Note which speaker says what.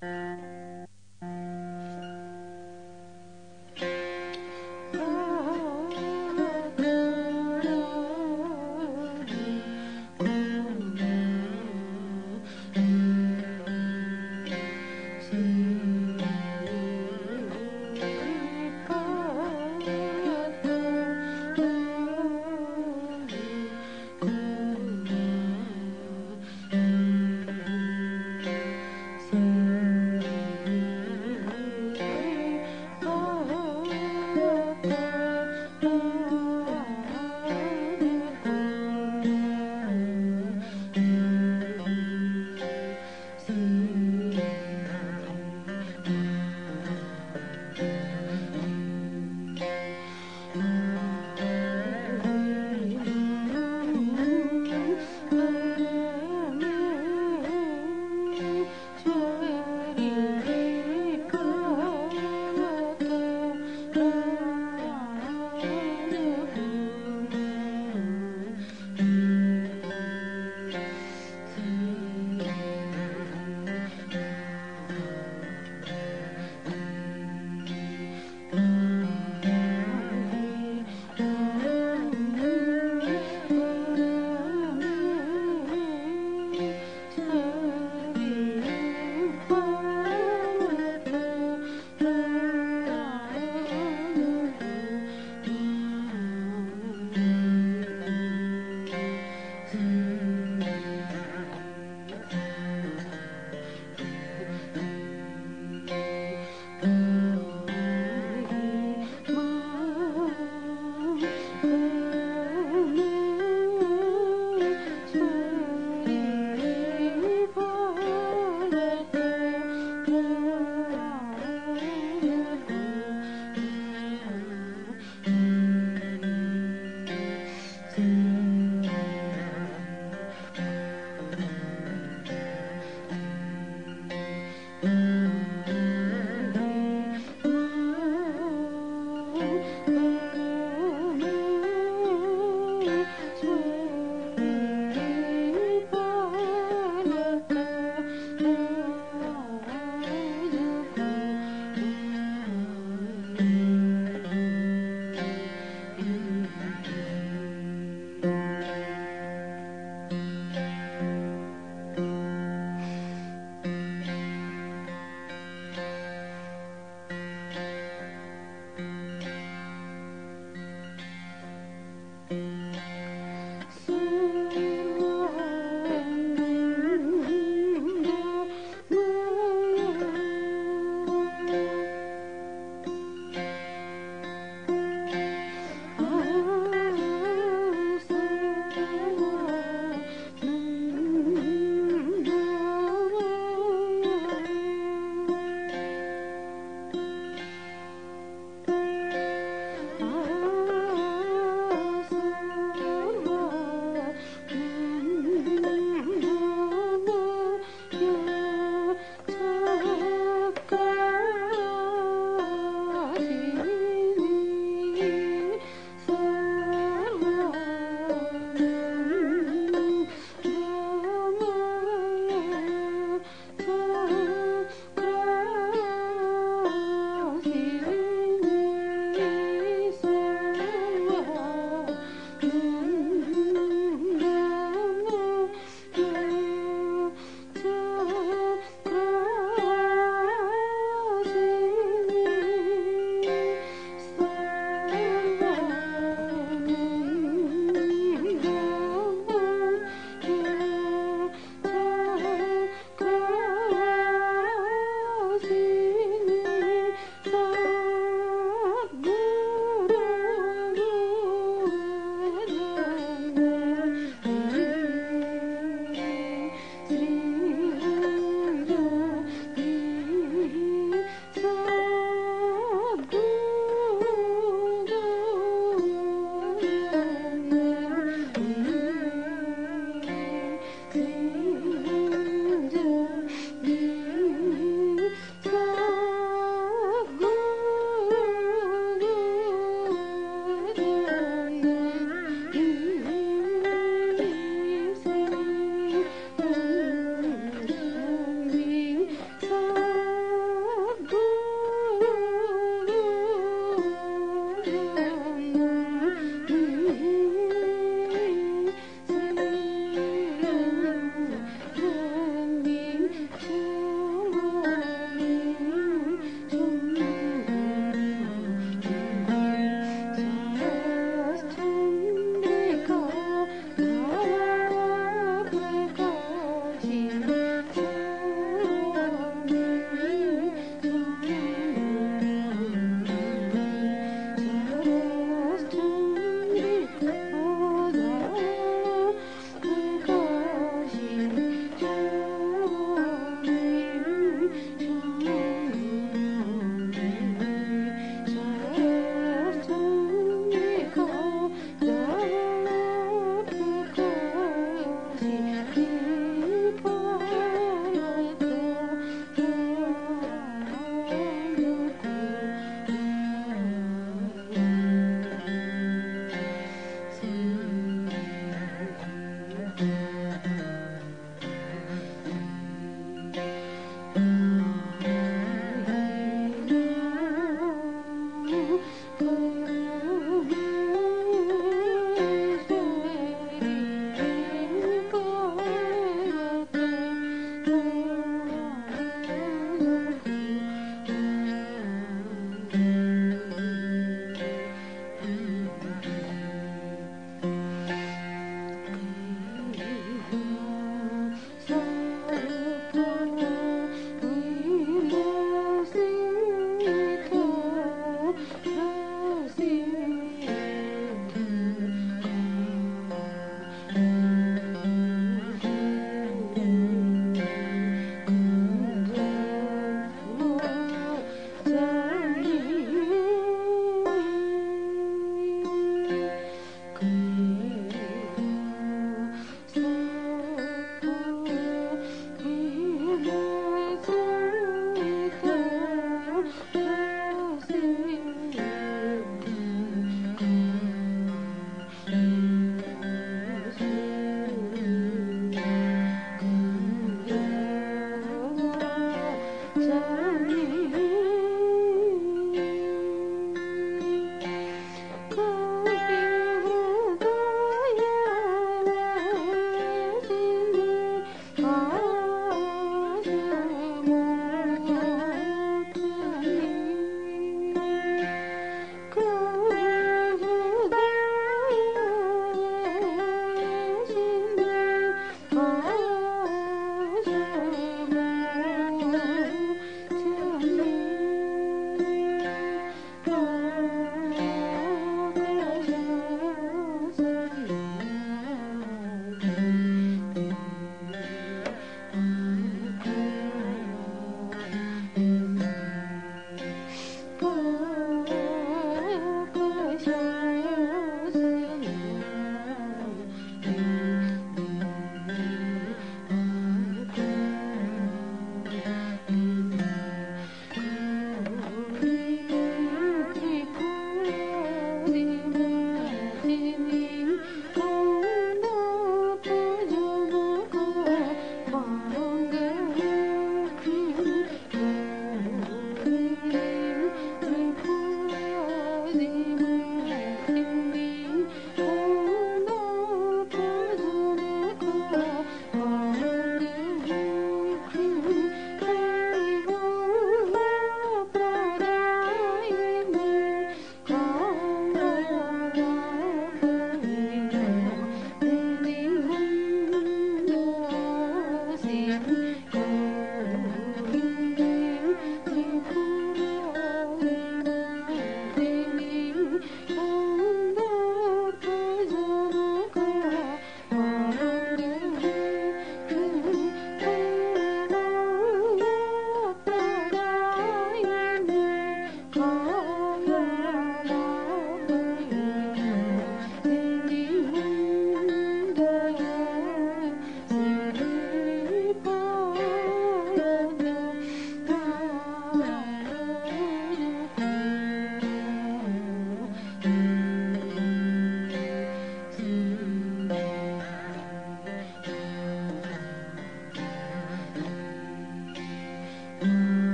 Speaker 1: Sim.